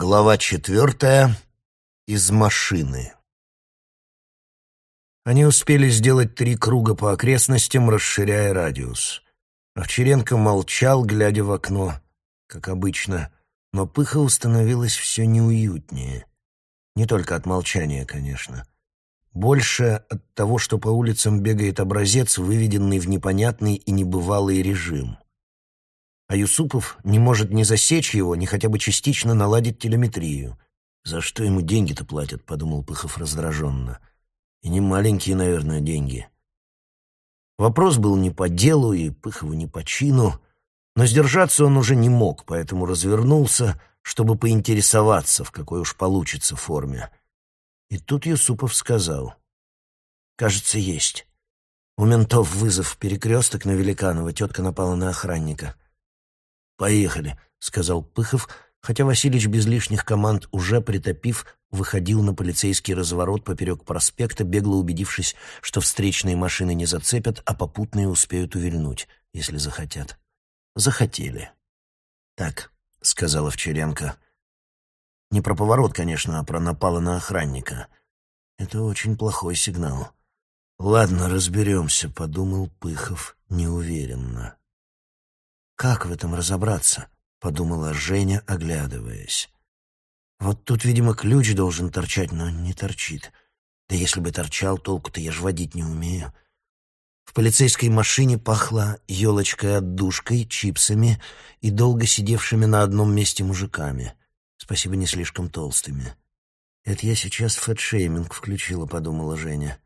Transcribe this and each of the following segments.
Глава четвертая. Из машины. Они успели сделать три круга по окрестностям, расширяя радиус. Овчаренко молчал, глядя в окно, как обычно, но Пыхову становилось все неуютнее. Не только от молчания, конечно. Больше от того, что по улицам бегает образец, выведенный в непонятный и небывалый режим. А Юсупов не может ни засечь его, ни хотя бы частично наладить телеметрию. «За что ему деньги-то платят?» — подумал Пыхов раздраженно. «И не маленькие, наверное, деньги». Вопрос был не по делу и Пыхову не по чину, но сдержаться он уже не мог, поэтому развернулся, чтобы поинтересоваться, в какой уж получится форме. И тут Юсупов сказал. «Кажется, есть. У ментов вызов перекресток на Великанова. Тетка напала на охранника». «Поехали», — сказал Пыхов, хотя Василич без лишних команд, уже притопив, выходил на полицейский разворот поперек проспекта, бегло убедившись, что встречные машины не зацепят, а попутные успеют увильнуть, если захотят. Захотели. «Так», — сказала Вчеренко. «Не про поворот, конечно, а про напала на охранника. Это очень плохой сигнал». «Ладно, разберемся», — подумал Пыхов неуверенно. «Как в этом разобраться?» — подумала Женя, оглядываясь. «Вот тут, видимо, ключ должен торчать, но не торчит. Да если бы торчал, толку-то я ж водить не умею». В полицейской машине пахло елочкой-отдушкой, чипсами и долго сидевшими на одном месте мужиками. Спасибо, не слишком толстыми. «Это я сейчас фэтшейминг включила», — подумала Женя.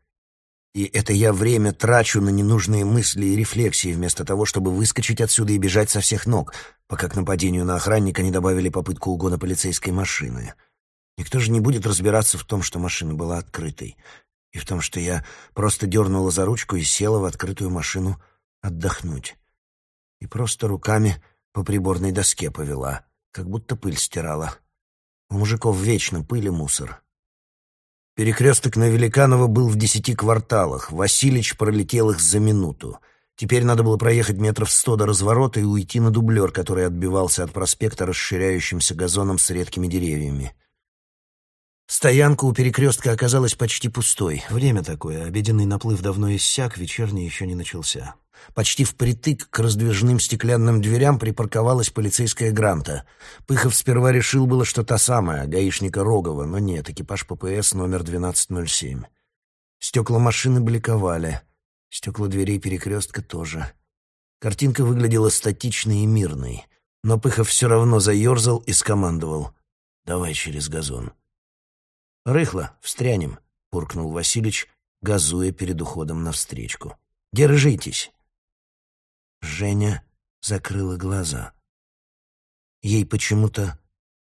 И это я время трачу на ненужные мысли и рефлексии, вместо того, чтобы выскочить отсюда и бежать со всех ног, пока к нападению на охранника не добавили попытку угона полицейской машины. Никто же не будет разбираться в том, что машина была открытой, и в том, что я просто дернула за ручку и села в открытую машину отдохнуть. И просто руками по приборной доске повела, как будто пыль стирала. У мужиков вечно пыль и мусор. Перекресток на Великанова был в десяти кварталах. Василич пролетел их за минуту. Теперь надо было проехать метров сто до разворота и уйти на дублер, который отбивался от проспекта расширяющимся газоном с редкими деревьями. Стоянка у перекрестка оказалась почти пустой. Время такое, обеденный наплыв давно иссяк, вечерний еще не начался. Почти впритык к раздвижным стеклянным дверям припарковалась полицейская гранта. Пыхов сперва решил было, что та самая, гаишника Рогова, но нет, экипаж ППС номер 1207. Стекла машины бликовали, стекла дверей перекрестка тоже. Картинка выглядела статичной и мирной, но Пыхов все равно заерзал и скомандовал «Давай через газон». «Рыхло, встрянем», — буркнул Василич, газуя перед уходом навстречку. «Держитесь». Женя закрыла глаза. Ей почему-то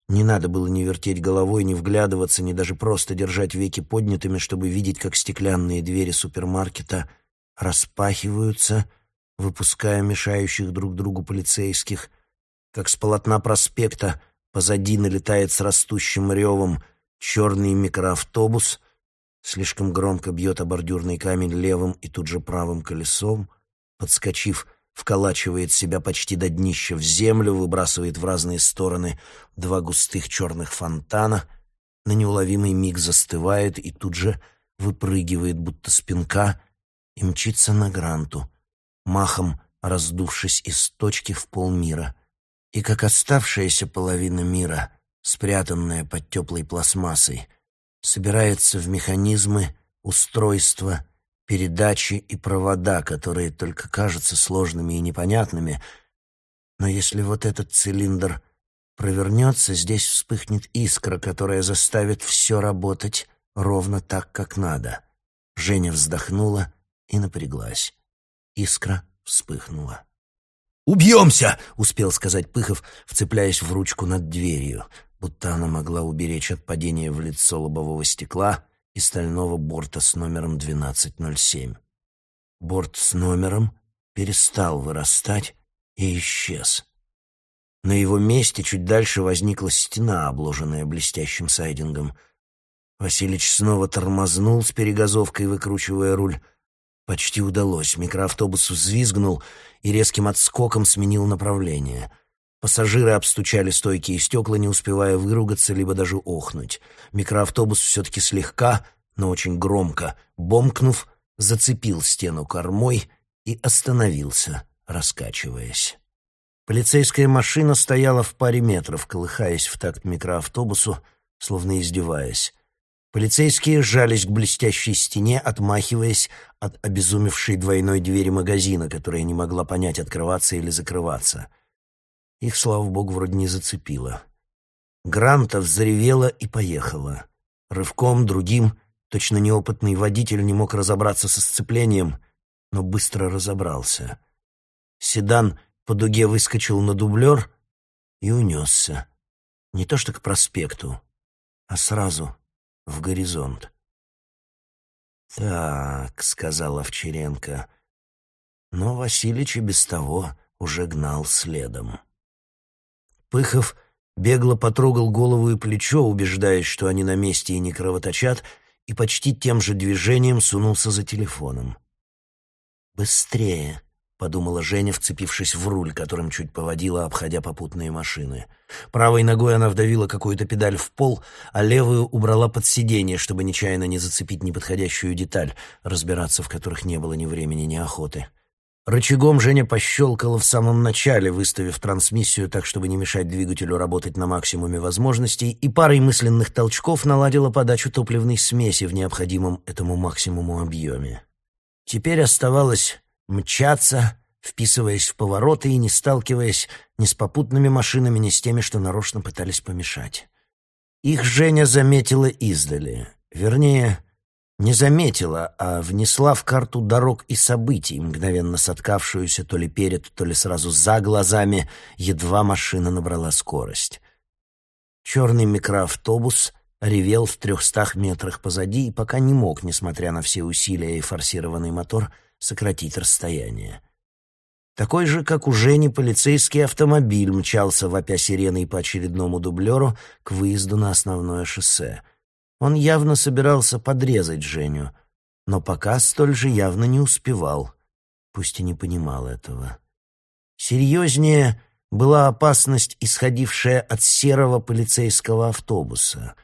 не надо было ни вертеть головой, ни вглядываться, ни даже просто держать веки поднятыми, чтобы видеть, как стеклянные двери супермаркета распахиваются, выпуская мешающих друг другу полицейских, как с полотна проспекта позади налетает с растущим ревом черный микроавтобус, слишком громко бьет о бордюрный камень левым и тут же правым колесом, подскочив, вколачивает себя почти до днища в землю, выбрасывает в разные стороны два густых черных фонтана, на неуловимый миг застывает и тут же выпрыгивает, будто спинка, и мчится на гранту, махом раздувшись из точки в полмира. И как оставшаяся половина мира, спрятанная под теплой пластмассой, собирается в механизмы, устройства передачи и провода, которые только кажутся сложными и непонятными. Но если вот этот цилиндр провернется, здесь вспыхнет искра, которая заставит все работать ровно так, как надо. Женя вздохнула и напряглась. Искра вспыхнула. «Убьемся!» — успел сказать Пыхов, вцепляясь в ручку над дверью, будто она могла уберечь от падения в лицо лобового стекла — и стального борта с номером 1207. Борт с номером перестал вырастать и исчез. На его месте чуть дальше возникла стена, обложенная блестящим сайдингом. Василич снова тормознул с перегазовкой, выкручивая руль. Почти удалось. Микроавтобус взвизгнул и резким отскоком сменил направление. Пассажиры обстучали стойки и стекла, не успевая выругаться, либо даже охнуть. Микроавтобус все-таки слегка, но очень громко, бомкнув, зацепил стену кормой и остановился, раскачиваясь. Полицейская машина стояла в паре метров, колыхаясь в такт микроавтобусу, словно издеваясь. Полицейские сжались к блестящей стене, отмахиваясь от обезумевшей двойной двери магазина, которая не могла понять, открываться или закрываться. Их, слава богу, вроде не зацепило. Гранта взревела и поехала. Рывком, другим, точно неопытный водитель не мог разобраться со сцеплением, но быстро разобрался. Седан по дуге выскочил на дублер и унесся. Не то что к проспекту, а сразу в горизонт. «Так», — сказал Овчаренко, но Василич и без того уже гнал следом. Пыхов бегло потрогал голову и плечо, убеждаясь, что они на месте и не кровоточат, и почти тем же движением сунулся за телефоном. «Быстрее!» — подумала Женя, вцепившись в руль, которым чуть поводила, обходя попутные машины. Правой ногой она вдавила какую-то педаль в пол, а левую убрала под сиденье, чтобы нечаянно не зацепить неподходящую деталь, разбираться в которых не было ни времени, ни охоты. Рычагом Женя пощелкала в самом начале, выставив трансмиссию так, чтобы не мешать двигателю работать на максимуме возможностей, и парой мысленных толчков наладила подачу топливной смеси в необходимом этому максимуму объеме. Теперь оставалось мчаться, вписываясь в повороты и не сталкиваясь ни с попутными машинами, ни с теми, что нарочно пытались помешать. Их Женя заметила издали. Вернее, не заметила, а внесла в карту дорог и событий, мгновенно соткавшуюся то ли перед, то ли сразу за глазами, едва машина набрала скорость. Черный микроавтобус ревел в трехстах метрах позади и пока не мог, несмотря на все усилия и форсированный мотор, сократить расстояние. Такой же, как у Жени, полицейский автомобиль мчался, вопя сиреной по очередному дублеру, к выезду на основное шоссе — он явно собирался подрезать Женю, но пока столь же явно не успевал, пусть и не понимал этого. Серьезнее была опасность, исходившая от серого полицейского автобуса.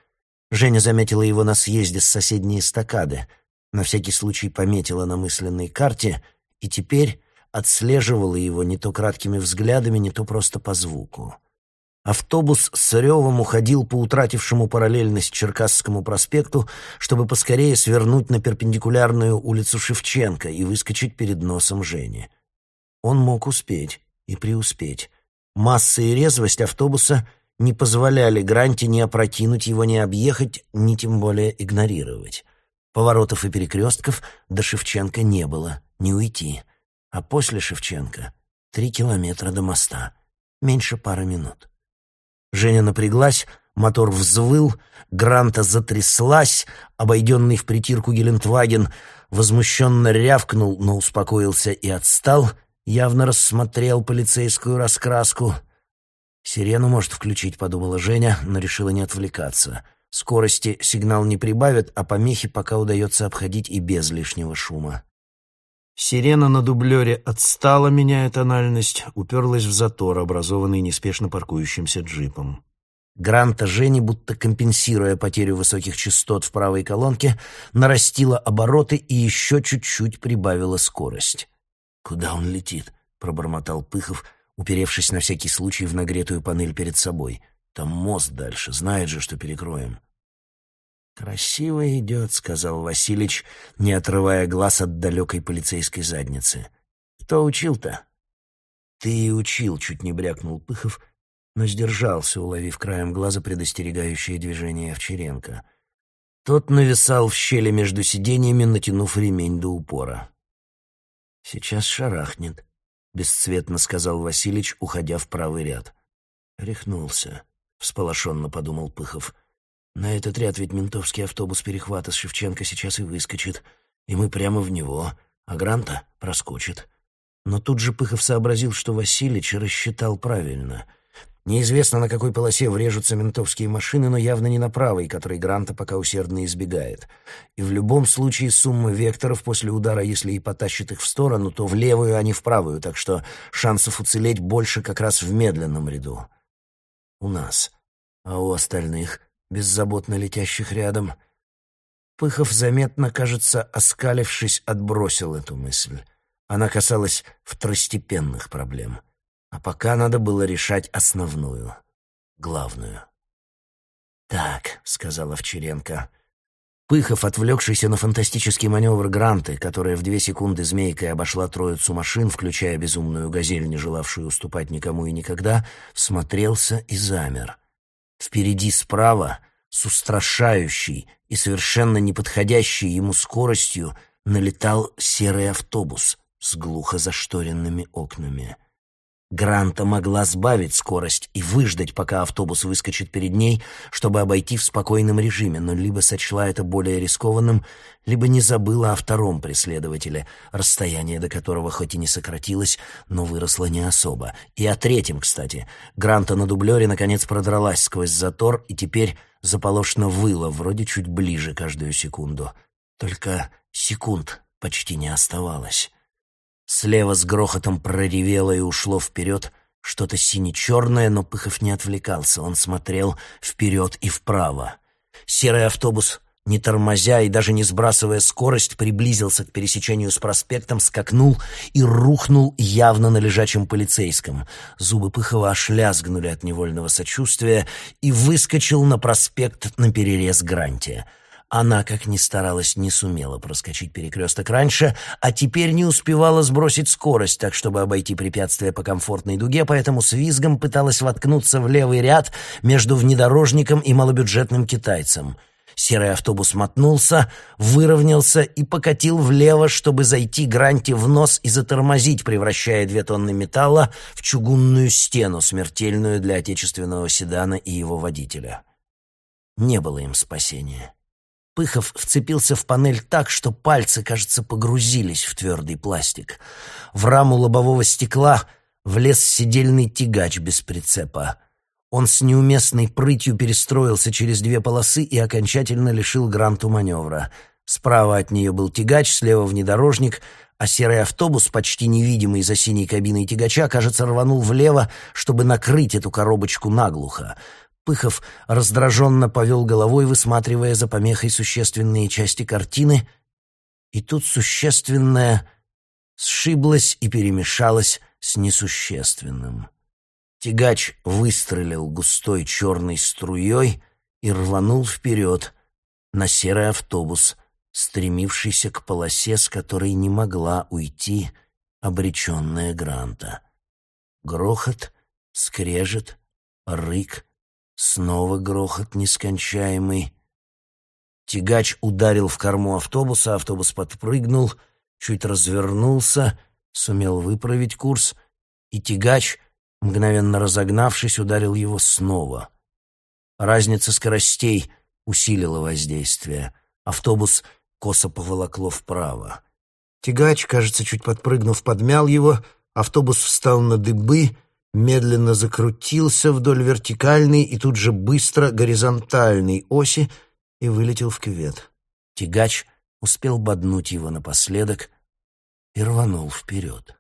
Женя заметила его на съезде с соседней эстакады, на всякий случай пометила на мысленной карте и теперь отслеживала его не то краткими взглядами, не то просто по звуку. Автобус с ревом уходил по утратившему параллельность Черкасскому проспекту, чтобы поскорее свернуть на перпендикулярную улицу Шевченко и выскочить перед носом Жени. Он мог успеть и преуспеть. Масса и резвость автобуса не позволяли Гранте ни опрокинуть его, ни объехать, ни тем более игнорировать. Поворотов и перекрестков до Шевченко не было, не уйти. А после Шевченко — три километра до моста, меньше пары минут. Женя напряглась, мотор взвыл, Гранта затряслась, обойденный в притирку Гелендваген возмущенно рявкнул, но успокоился и отстал, явно рассмотрел полицейскую раскраску. «Сирену может включить», — подумала Женя, но решила не отвлекаться. Скорости сигнал не прибавит, а помехи пока удается обходить и без лишнего шума. Сирена на дублере отстала, меняя тональность, уперлась в затор, образованный неспешно паркующимся джипом. Гранта Жени, будто компенсируя потерю высоких частот в правой колонке, нарастила обороты и еще чуть-чуть прибавила скорость. «Куда он летит?» — пробормотал Пыхов, уперевшись на всякий случай в нагретую панель перед собой. «Там мост дальше, знает же, что перекроем». «Красиво идет», — сказал Василич, не отрывая глаз от далекой полицейской задницы. «Кто учил-то?» «Ты и учил», — чуть не брякнул Пыхов, но сдержался, уловив краем глаза предостерегающее движение Овчаренко. Тот нависал в щели между сиденьями, натянув ремень до упора. «Сейчас шарахнет», — бесцветно сказал Василич, уходя в правый ряд. «Рехнулся», — всполошенно подумал Пыхов. На этот ряд ведь ментовский автобус перехвата с Шевченко сейчас и выскочит, и мы прямо в него, а Гранта проскочит. Но тут же Пыхов сообразил, что Василич рассчитал правильно. Неизвестно, на какой полосе врежутся ментовские машины, но явно не на правой, которой Гранта пока усердно избегает. И в любом случае сумма векторов после удара, если и потащит их в сторону, то в левую, а не в правую, так что шансов уцелеть больше как раз в медленном ряду. У нас. А у остальных, беззаботно летящих рядом... Пыхов заметно, кажется, оскалившись, отбросил эту мысль. Она касалась второстепенных проблем — а пока надо было решать основную, главную. «Так», — сказала Овчаренко. Пыхов, отвлекшийся на фантастический маневр Гранты, которая в две секунды змейкой обошла троицу машин, включая безумную газель, не желавшую уступать никому и никогда, всмотрелся и замер. Впереди справа, с устрашающей и совершенно неподходящей ему скоростью, налетал серый автобус с глухо зашторенными окнами. Гранта могла сбавить скорость и выждать, пока автобус выскочит перед ней, чтобы обойти в спокойном режиме, но либо сочла это более рискованным, либо не забыла о втором преследователе, расстояние до которого хоть и не сократилось, но выросло не особо. И о третьем, кстати. Гранта на дублере наконец продралась сквозь затор и теперь заполошно выла, вроде чуть ближе каждую секунду. Только секунд почти не оставалось. Слева с грохотом проревело и ушло вперед что-то сине-черное, но Пыхов не отвлекался. Он смотрел вперед и вправо. Серый автобус, не тормозя и даже не сбрасывая скорость, приблизился к пересечению с проспектом, скакнул и рухнул явно на лежачем полицейском. Зубы Пыхова аж от невольного сочувствия и выскочил на проспект на перерез Гранте. Она, как ни старалась, не сумела проскочить перекресток раньше, а теперь не успевала сбросить скорость, так чтобы обойти препятствие по комфортной дуге, поэтому с визгом пыталась воткнуться в левый ряд между внедорожником и малобюджетным китайцем. Серый автобус мотнулся, выровнялся и покатил влево, чтобы зайти Гранте в нос и затормозить, превращая две тонны металла в чугунную стену, смертельную для отечественного седана и его водителя. Не было им спасения. Пыхов вцепился в панель так, что пальцы, кажется, погрузились в твердый пластик. В раму лобового стекла влез сидельный тягач без прицепа. Он с неуместной прытью перестроился через две полосы и окончательно лишил Гранту маневра. Справа от нее был тягач, слева внедорожник, а серый автобус, почти невидимый за синей кабиной тягача, кажется, рванул влево, чтобы накрыть эту коробочку наглухо. Пыхов раздраженно повел головой, высматривая за помехой существенные части картины, и тут существенное сшиблось и перемешалось с несущественным. Тягач выстрелил густой черной струей и рванул вперед на серый автобус, стремившийся к полосе, с которой не могла уйти обреченная Гранта. Грохот, скрежет, рык — Снова грохот нескончаемый. Тягач ударил в корму автобуса, автобус подпрыгнул, чуть развернулся, сумел выправить курс, и тягач, мгновенно разогнавшись, ударил его снова. Разница скоростей усилила воздействие. Автобус косо поволокло вправо. Тягач, кажется, чуть подпрыгнув, подмял его, автобус встал на дыбы, медленно закрутился вдоль вертикальной и тут же быстро горизонтальной оси и вылетел в кювет. Тягач успел боднуть его напоследок и рванул вперед.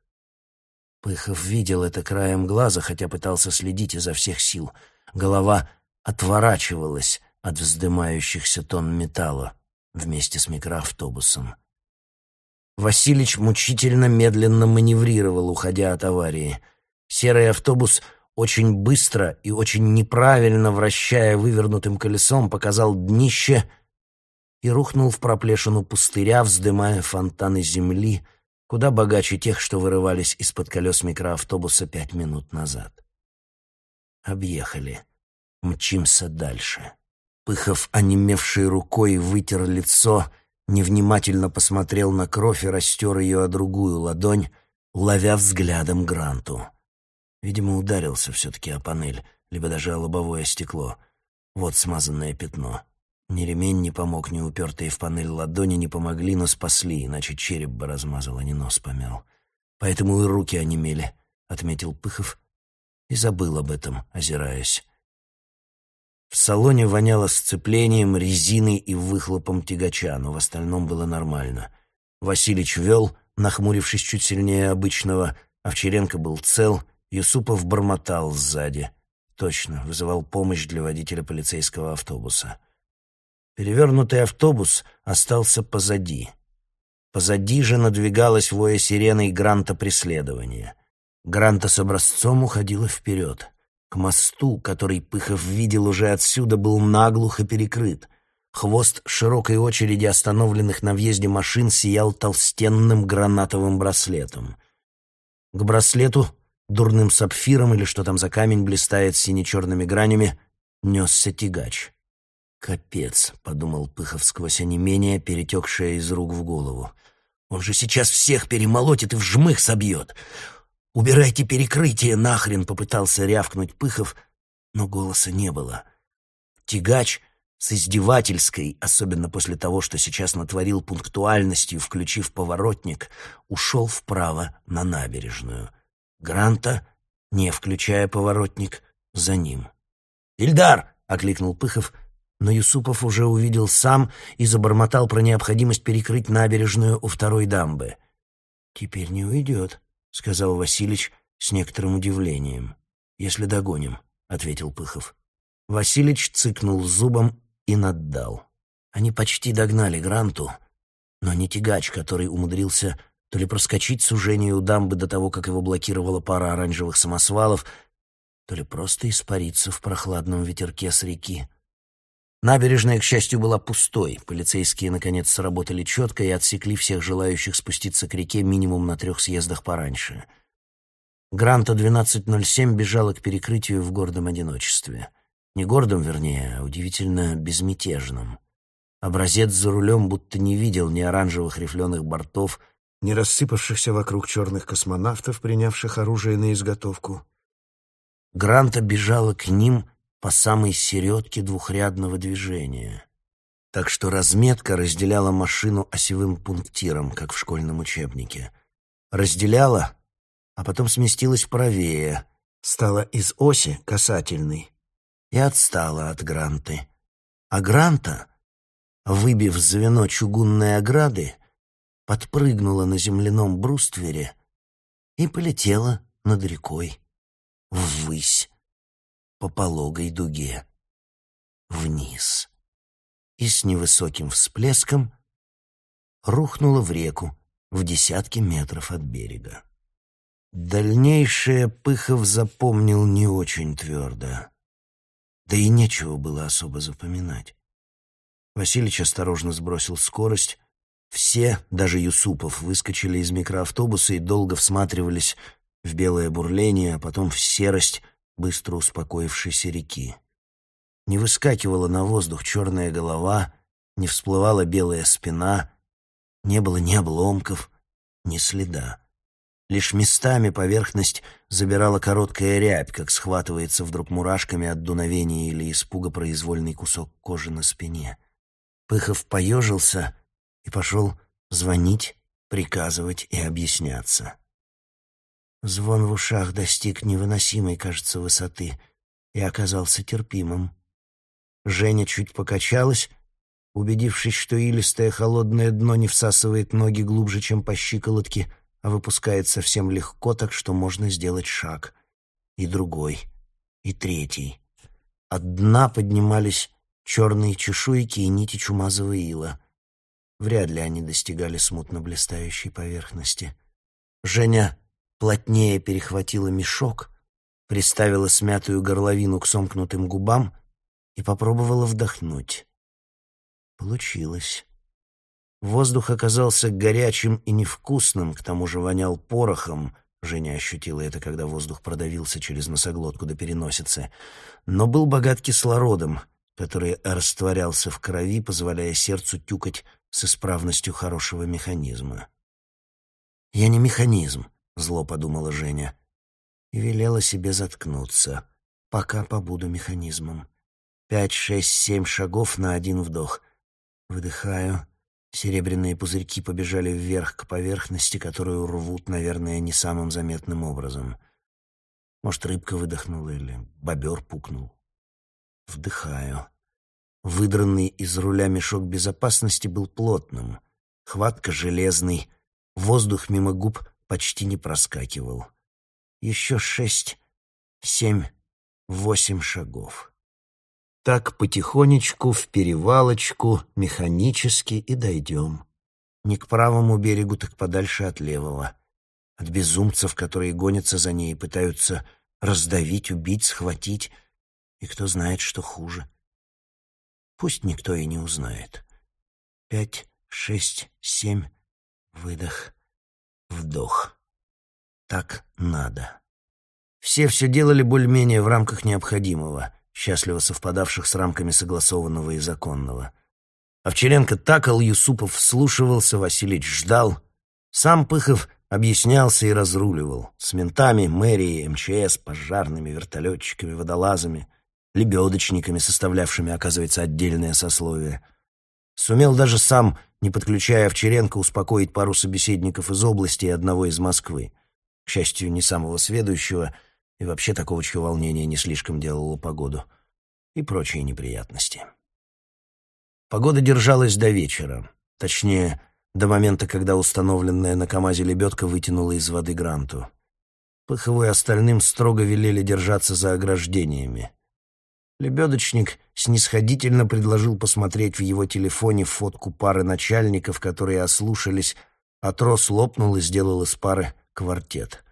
Пыхов видел это краем глаза, хотя пытался следить изо всех сил. Голова отворачивалась от вздымающихся тонн металла вместе с микроавтобусом. Василич мучительно медленно маневрировал, уходя от аварии — Серый автобус очень быстро и очень неправильно, вращая вывернутым колесом, показал днище и рухнул в проплешину пустыря, вздымая фонтаны земли, куда богаче тех, что вырывались из-под колес микроавтобуса пять минут назад. Объехали. Мчимся дальше. Пыхов, онемевшей рукой, вытер лицо, невнимательно посмотрел на кровь и растер ее о другую ладонь, ловя взглядом Гранту. Видимо, ударился все-таки о панель, либо даже о лобовое стекло. Вот смазанное пятно. Ни ремень не помог, ни упертые в панель ладони не помогли, но спасли, иначе череп бы размазал, а не нос помял. Поэтому и руки онемели, — отметил Пыхов и забыл об этом, озираясь. В салоне воняло сцеплением, резиной и выхлопом тягача, но в остальном было нормально. Василич вел, нахмурившись чуть сильнее обычного, Овчаренко был цел, Юсупов бормотал сзади. Точно, вызывал помощь для водителя полицейского автобуса. Перевернутый автобус остался позади. Позади же надвигалась воя сиреной Гранта преследования. Гранта с образцом уходила вперед. К мосту, который Пыхов видел уже отсюда, был наглухо перекрыт. Хвост широкой очереди остановленных на въезде машин сиял толстенным гранатовым браслетом. К браслету, дурным сапфиром или что там за камень блистает сине-черными гранями, несся тягач. «Капец», — подумал Пыхов сквозь онемение, перетекшее из рук в голову. «Он же сейчас всех перемолотит и в жмых собьет. «Убирайте перекрытие нахрен!» — попытался рявкнуть Пыхов, но голоса не было. Тягач с издевательской, особенно после того, что сейчас натворил пунктуальностью, включив поворотник, ушел вправо на набережную. Гранта, не включая поворотник, за ним. «Ильдар!» — окликнул Пыхов, но Юсупов уже увидел сам и забормотал про необходимость перекрыть набережную у второй дамбы. «Теперь не уйдет», — сказал Василич с некоторым удивлением. «Если догоним», — ответил Пыхов. Василич цыкнул зубом и наддал. Они почти догнали Гранту, но не тягач, который умудрился то ли проскочить сужение у дамбы до того, как его блокировала пара оранжевых самосвалов, то ли просто испариться в прохладном ветерке с реки. Набережная, к счастью, была пустой. Полицейские, наконец, сработали четко и отсекли всех желающих спуститься к реке минимум на трех съездах пораньше. Гранта 1207 бежала к перекрытию в гордом одиночестве. Не гордом, вернее, а удивительно безмятежном. Образец за рулем будто не видел ни оранжевых рифленых бортов, ни рассыпавшихся вокруг черных космонавтов, принявших оружие на изготовку. Гранта бежала к ним — по самой середке двухрядного движения. Так что разметка разделяла машину осевым пунктиром, как в школьном учебнике. Разделяла, а потом сместилась правее, стала из оси касательной и отстала от Гранты. А Гранта, выбив звено чугунной ограды, подпрыгнула на земляном бруствере и полетела над рекой ввысь по пологой дуге вниз и с невысоким всплеском рухнула в реку в десятки метров от берега. Дальнейшее Пыхов запомнил не очень твердо. Да и нечего было особо запоминать. Василич осторожно сбросил скорость. Все, даже Юсупов, выскочили из микроавтобуса и долго всматривались в белое бурление, а потом в серость быстро успокоившейся реки. Не выскакивала на воздух черная голова, не всплывала белая спина, не было ни обломков, ни следа. Лишь местами поверхность забирала короткая рябь, как схватывается вдруг мурашками от дуновения или испуга произвольный кусок кожи на спине. Пыхов поежился и пошел звонить, приказывать и объясняться. Звон в ушах достиг невыносимой, кажется, высоты и оказался терпимым. Женя чуть покачалась, убедившись, что илистое холодное дно не всасывает ноги глубже, чем по щиколотке, а выпускает совсем легко, так что можно сделать шаг. И другой, и третий. От дна поднимались черные чешуйки и нити чумазого ила. Вряд ли они достигали смутно блистающей поверхности. Женя плотнее перехватила мешок, приставила смятую горловину к сомкнутым губам и попробовала вдохнуть. Получилось. Воздух оказался горячим и невкусным, к тому же вонял порохом. Женя ощутила это, когда воздух продавился через носоглотку до переносицы. Но был богат кислородом, который растворялся в крови, позволяя сердцу тюкать с исправностью хорошего механизма. «Я не механизм», — зло подумала Женя. И велела себе заткнуться, пока побуду механизмом. Пять, шесть, семь шагов на один вдох. Выдыхаю. Серебряные пузырьки побежали вверх к поверхности, которую рвут, наверное, не самым заметным образом. Может, рыбка выдохнула или бобер пукнул. Вдыхаю. Выдранный из руля мешок безопасности был плотным, хватка железный, воздух мимо губ почти не проскакивал. Еще шесть, семь, восемь шагов. Так потихонечку, в перевалочку, механически и дойдем. Не к правому берегу, так подальше от левого. От безумцев, которые гонятся за ней и пытаются раздавить, убить, схватить. И кто знает, что хуже. Пусть никто и не узнает. Пять, шесть, семь, выдох, вдох. Так надо. Все все делали более-менее в рамках необходимого, счастливо совпадавших с рамками согласованного и законного. Овчаренко такал, Юсупов вслушивался, Василич ждал. Сам Пыхов объяснялся и разруливал. С ментами, мэрией, МЧС, пожарными, вертолетчиками, водолазами, лебедочниками, составлявшими, оказывается, отдельное сословие. Сумел даже сам, не подключая Овчаренко, успокоить пару собеседников из области и одного из Москвы. К счастью, не самого сведущего, и вообще такого, чье волнение не слишком делало погоду. И прочие неприятности. Погода держалась до вечера. Точнее, до момента, когда установленная на КамАЗе лебедка вытянула из воды Гранту. Пыхову и остальным строго велели держаться за ограждениями. Лебедочник снисходительно предложил посмотреть в его телефоне фотку пары начальников, которые ослушались, а трос лопнул и сделал из пары квартет.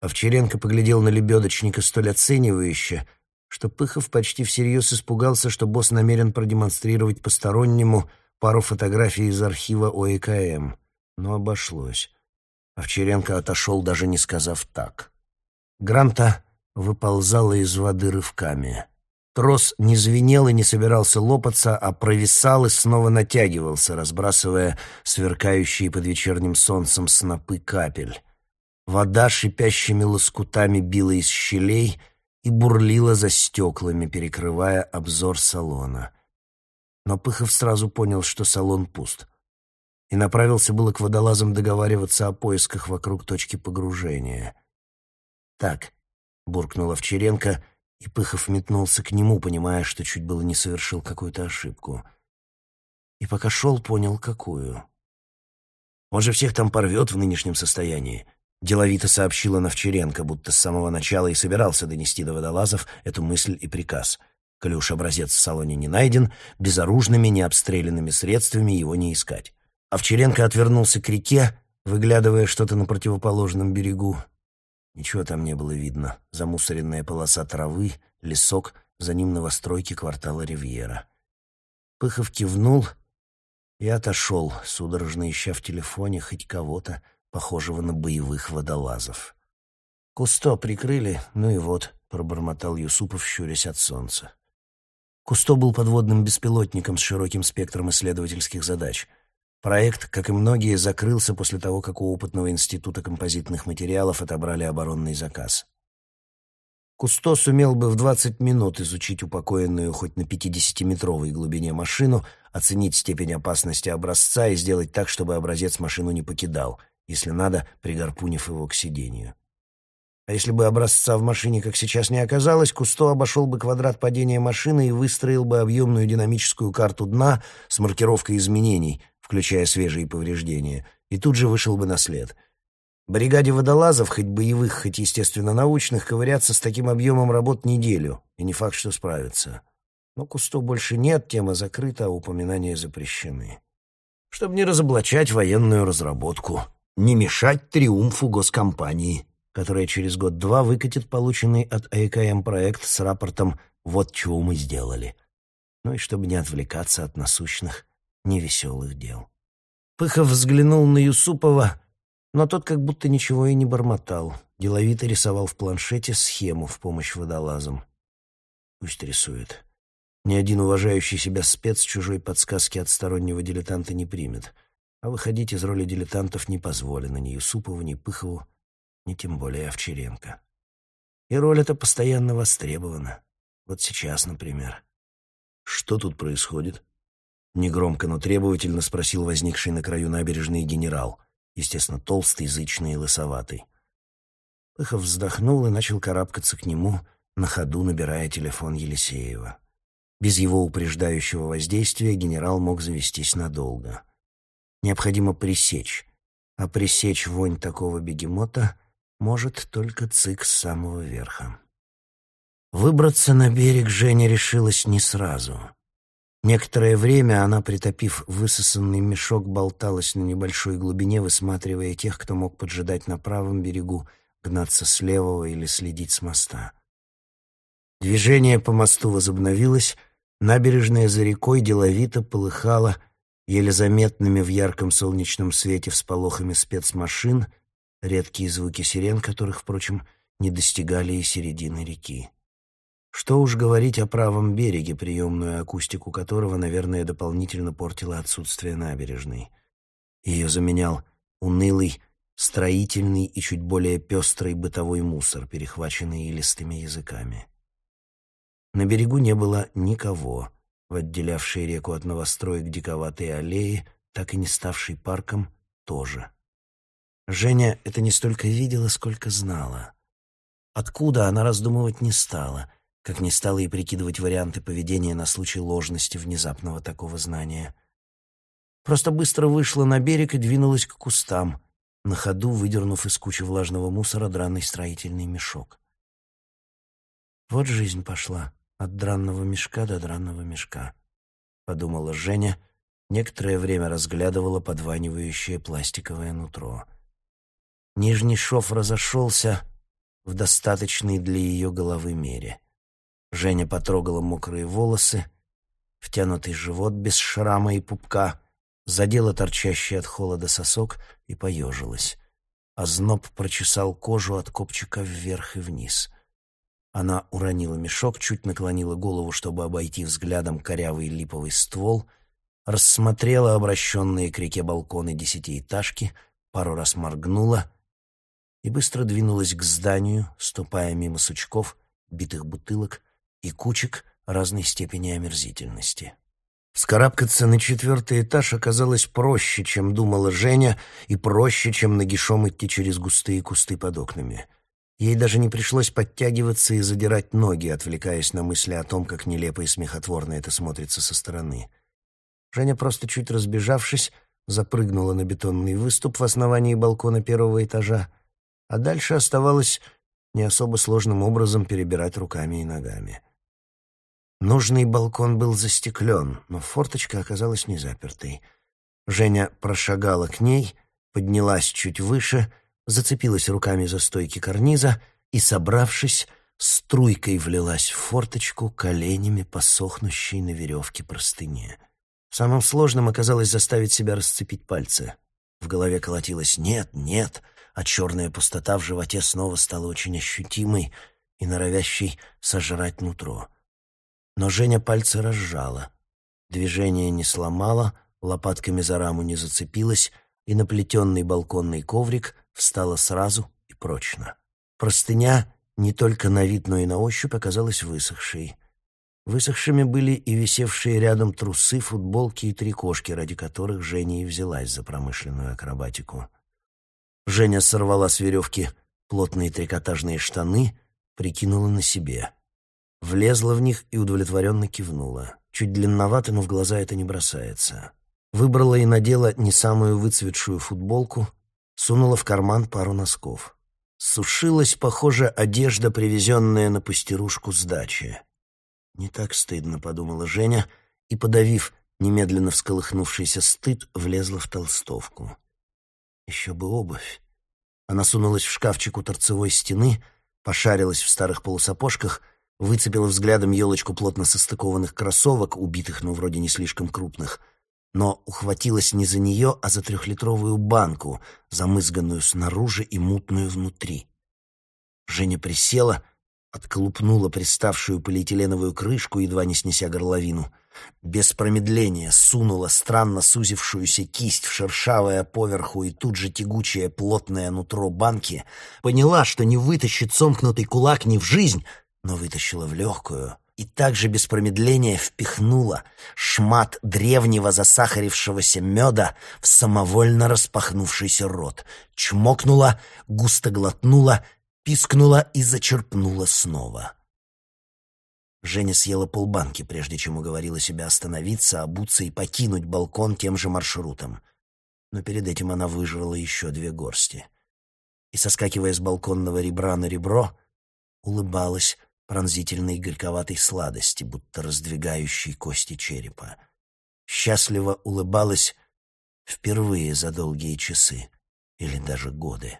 Овчаренко поглядел на лебедочника столь оценивающе, что Пыхов почти всерьез испугался, что босс намерен продемонстрировать постороннему пару фотографий из архива ОЭКМ. Но обошлось. Овчаренко отошел, даже не сказав «так». Гранта выползала из воды рывками. Трос не звенел и не собирался лопаться, а провисал и снова натягивался, разбрасывая сверкающие под вечерним солнцем снопы капель. Вода шипящими лоскутами била из щелей — и бурлила за стеклами, перекрывая обзор салона. Но Пыхов сразу понял, что салон пуст, и направился было к водолазам договариваться о поисках вокруг точки погружения. «Так», — буркнул Овчаренко, и Пыхов метнулся к нему, понимая, что чуть было не совершил какую-то ошибку. И пока шел, понял, какую. «Он же всех там порвет в нынешнем состоянии», Деловито сообщила Новчеренко, будто с самого начала и собирался донести до водолазов эту мысль и приказ. Уж образец в салоне не найден, безоружными, необстрелянными средствами его не искать. Овчаренко отвернулся к реке, выглядывая что-то на противоположном берегу. Ничего там не было видно. Замусоренная полоса травы, лесок, за ним новостройки квартала Ривьера. Пыхов кивнул и отошел, судорожно ища в телефоне хоть кого-то, похожего на боевых водолазов. «Кусто прикрыли, ну и вот», — пробормотал Юсупов, щурясь от солнца. Кусто был подводным беспилотником с широким спектром исследовательских задач. Проект, как и многие, закрылся после того, как у опытного института композитных материалов отобрали оборонный заказ. Кусто сумел бы в 20 минут изучить упокоенную хоть на 50-метровой глубине машину, оценить степень опасности образца и сделать так, чтобы образец машину не покидал, если надо, пригорпунив его к сиденью. А если бы образца в машине, как сейчас, не оказалось, Кусто обошел бы квадрат падения машины и выстроил бы объемную динамическую карту дна с маркировкой изменений, включая свежие повреждения, и тут же вышел бы на след. Бригаде водолазов, хоть боевых, хоть естественно научных, ковыряться с таким объемом работ неделю, и не факт, что справятся. Но Кусто больше нет, тема закрыта, а упоминания запрещены. Чтобы не разоблачать военную разработку не мешать триумфу госкомпании, которая через год-два выкатит полученный от АЭКМ проект с рапортом «Вот чего мы сделали». Ну и чтобы не отвлекаться от насущных, невеселых дел. Пыхов взглянул на Юсупова, но тот как будто ничего и не бормотал. Деловито рисовал в планшете схему в помощь водолазам. Пусть рисует. Ни один уважающий себя спец чужой подсказки от стороннего дилетанта не примет — а выходить из роли дилетантов не позволено ни Юсупову, ни Пыхову, ни тем более Овчаренко. И роль эта постоянно востребована. Вот сейчас, например. «Что тут происходит?» Негромко, но требовательно спросил возникший на краю набережной генерал, естественно, толстый, зычный и лысоватый. Пыхов вздохнул и начал карабкаться к нему, на ходу набирая телефон Елисеева. Без его упреждающего воздействия генерал мог завестись надолго. Необходимо пресечь, а пресечь вонь такого бегемота может только цик с самого верха. Выбраться на берег Женя решилась не сразу. Некоторое время она, притопив высосанный мешок, болталась на небольшой глубине, высматривая тех, кто мог поджидать на правом берегу, гнаться с левого или следить с моста. Движение по мосту возобновилось, набережная за рекой деловито полыхала еле заметными в ярком солнечном свете всполохами спецмашин, редкие звуки сирен которых, впрочем, не достигали и середины реки. Что уж говорить о правом береге, приемную акустику которого, наверное, дополнительно портило отсутствие набережной. Ее заменял унылый, строительный и чуть более пестрый бытовой мусор, перехваченный листыми языками. На берегу не было никого, в отделявшей реку от новостроек диковатой аллеи, так и не ставшей парком, тоже. Женя это не столько видела, сколько знала. Откуда она раздумывать не стала — как не стала и прикидывать варианты поведения на случай ложности внезапного такого знания. Просто быстро вышла на берег и двинулась к кустам, на ходу выдернув из кучи влажного мусора драный строительный мешок. Вот жизнь пошла от дранного мешка до дранного мешка, подумала Женя, некоторое время разглядывала подванивающее пластиковое нутро. Нижний шов разошелся в достаточной для ее головы мере — Женя потрогала мокрые волосы, втянутый живот без шрама и пупка, задела торчащий от холода сосок и поежилась. А зноб прочесал кожу от копчика вверх и вниз. Она уронила мешок, чуть наклонила голову, чтобы обойти взглядом корявый липовый ствол, рассмотрела обращенные к реке балконы десятиэтажки, пару раз моргнула и быстро двинулась к зданию, ступая мимо сучков, битых бутылок и кучек разной степени омерзительности. Скарабкаться на четвертый этаж оказалось проще, чем думала Женя, и проще, чем нагишом идти через густые кусты под окнами. Ей даже не пришлось подтягиваться и задирать ноги, отвлекаясь на мысли о том, как нелепо и смехотворно это смотрится со стороны. Женя, просто чуть разбежавшись, запрыгнула на бетонный выступ в основании балкона первого этажа, а дальше оставалось не особо сложным образом перебирать руками и ногами. Нужный балкон был застеклен, но форточка оказалась не запертой. Женя прошагала к ней, поднялась чуть выше, зацепилась руками за стойки карниза и, собравшись, струйкой влилась в форточку коленями по сохнущей на веревке простыне. Самым сложным оказалось заставить себя расцепить пальцы. В голове колотилось «нет, нет», а черная пустота в животе снова стала очень ощутимой и норовящей сожрать нутро. Но Женя пальцы разжала. Движение не сломала, лопатками за раму не зацепилась, и на плетенный балконный коврик встала сразу и прочно. Простыня не только на вид, но и на ощупь оказалась высохшей. Высохшими были и висевшие рядом трусы, футболки и трикошки, ради которых Женя и взялась за промышленную акробатику. Женя сорвала с веревки плотные трикотажные штаны, прикинула на себе — Влезла в них и удовлетворенно кивнула. Чуть длинновато, но в глаза это не бросается. Выбрала и надела не самую выцветшую футболку, сунула в карман пару носков. Сушилась, похоже, одежда, привезенная на пастерушку с дачи. «Не так стыдно», — подумала Женя, и, подавив немедленно всколыхнувшийся стыд, влезла в толстовку. Еще бы обувь. Она сунулась в шкафчик у торцевой стены, пошарилась в старых полусапожках — выцепила взглядом елочку плотно состыкованных кроссовок, убитых, но вроде не слишком крупных, но ухватилась не за нее, а за трехлитровую банку, замызганную снаружи и мутную внутри. Женя присела, отколупнула приставшую полиэтиленовую крышку, едва не снеся горловину. Без промедления сунула странно сузившуюся кисть в шершавое поверху и тут же тягучее плотное нутро банки, поняла, что не вытащит сомкнутый кулак ни в жизнь — но вытащила в легкую и также без промедления впихнула шмат древнего засахарившегося меда в самовольно распахнувшийся рот, чмокнула, густо глотнула, пискнула и зачерпнула снова. Женя съела полбанки, прежде чем уговорила себя остановиться, обуться и покинуть балкон тем же маршрутом. Но перед этим она выжрала еще две горсти. И, соскакивая с балконного ребра на ребро, улыбалась пронзительной горьковатой сладости, будто раздвигающей кости черепа. Счастливо улыбалась впервые за долгие часы или даже годы.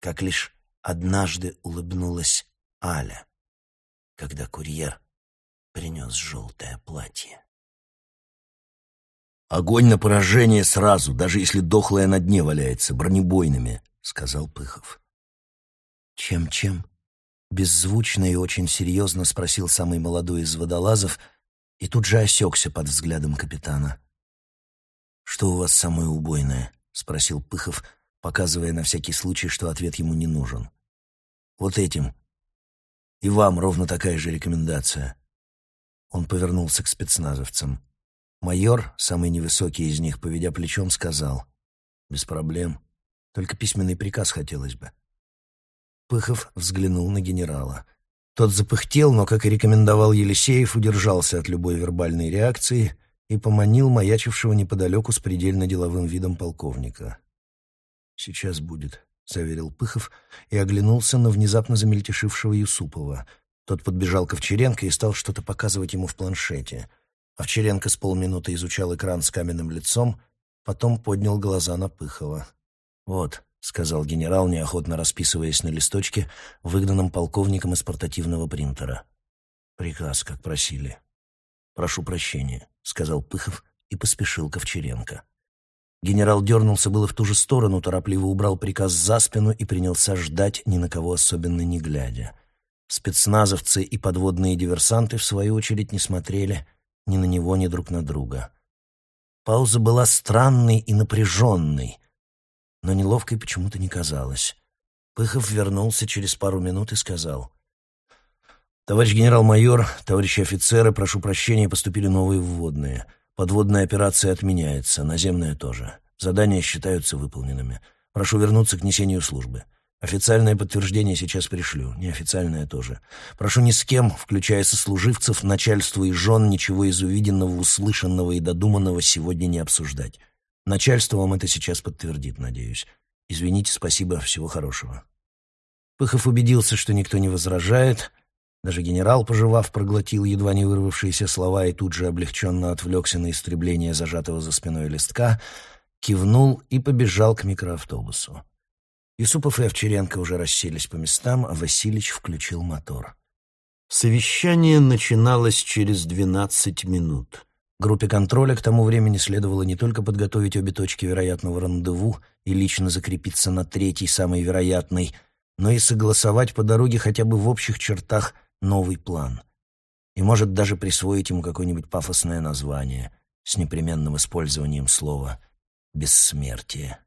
Как лишь однажды улыбнулась Аля когда курьер принес желтое платье. «Огонь на поражение сразу, даже если дохлая на дне валяется, бронебойными», — сказал Пыхов. «Чем-чем?» — беззвучно и очень серьезно спросил самый молодой из водолазов и тут же осекся под взглядом капитана. «Что у вас самое убойное?» — спросил Пыхов, показывая на всякий случай, что ответ ему не нужен. «Вот этим», и вам ровно такая же рекомендация. Он повернулся к спецназовцам. Майор, самый невысокий из них, поведя плечом, сказал. «Без проблем. Только письменный приказ хотелось бы». Пыхов взглянул на генерала. Тот запыхтел, но, как и рекомендовал Елисеев, удержался от любой вербальной реакции и поманил маячившего неподалеку с предельно деловым видом полковника. «Сейчас будет», — заверил Пыхов и оглянулся на внезапно замельтешившего Юсупова. Тот подбежал к Овчаренко и стал что-то показывать ему в планшете. Овчаренко с полминуты изучал экран с каменным лицом, потом поднял глаза на Пыхова. «Вот», — сказал генерал, неохотно расписываясь на листочке, выгнанном полковником из портативного принтера. «Приказ, как просили». «Прошу прощения», — сказал Пыхов и поспешил к Овчаренко. Генерал дернулся было в ту же сторону, торопливо убрал приказ за спину и принялся ждать, ни на кого особенно не глядя. Спецназовцы и подводные диверсанты, в свою очередь, не смотрели ни на него, ни друг на друга. Пауза была странной и напряженной, но неловкой почему-то не казалась. Пыхов вернулся через пару минут и сказал. «Товарищ генерал-майор, товарищи офицеры, прошу прощения, поступили новые вводные». Подводная операция отменяется, наземная тоже. Задания считаются выполненными. Прошу вернуться к несению службы. Официальное подтверждение сейчас пришлю, неофициальное тоже. Прошу ни с кем, включая сослуживцев, начальство и жен, ничего из увиденного, услышанного и додуманного сегодня не обсуждать. Начальство вам это сейчас подтвердит, надеюсь. Извините, спасибо, всего хорошего. Пыхов убедился, что никто не возражает, даже генерал, пожевав, проглотил едва не вырвавшиеся слова и тут же облегченно отвлекся на истребление зажатого за спиной листка, кивнул и побежал к микроавтобусу. Юсупов и Овчаренко уже расселись по местам, а Василич включил мотор. Совещание начиналось через двенадцать минут. Группе контроля к тому времени следовало не только подготовить обе точки вероятного рандеву и лично закрепиться на третьей, самой вероятной, но и согласовать по дороге хотя бы в общих чертах – новый план. И может даже присвоить ему какое-нибудь пафосное название с непременным использованием слова «бессмертие».